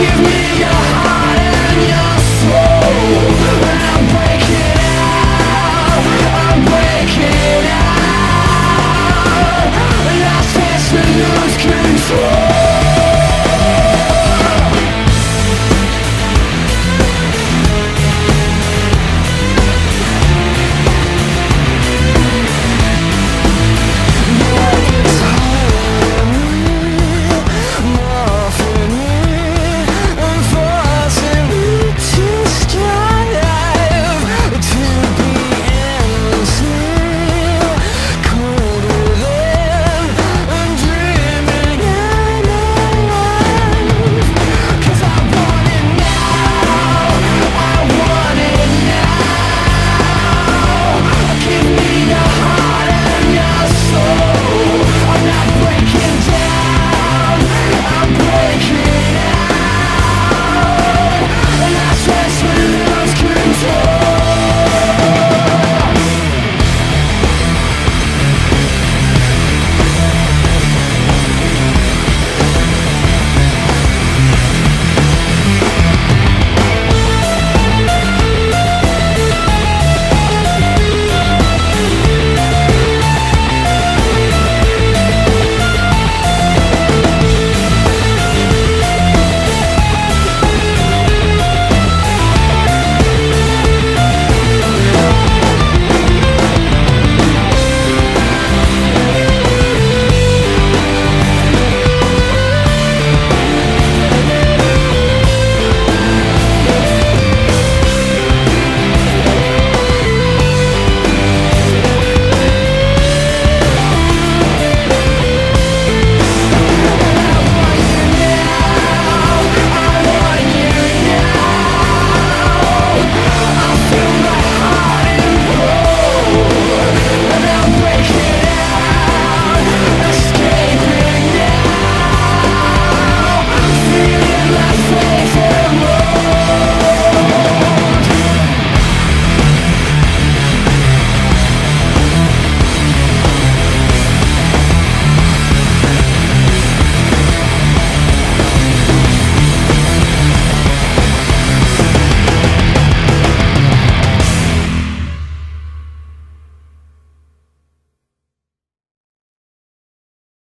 give me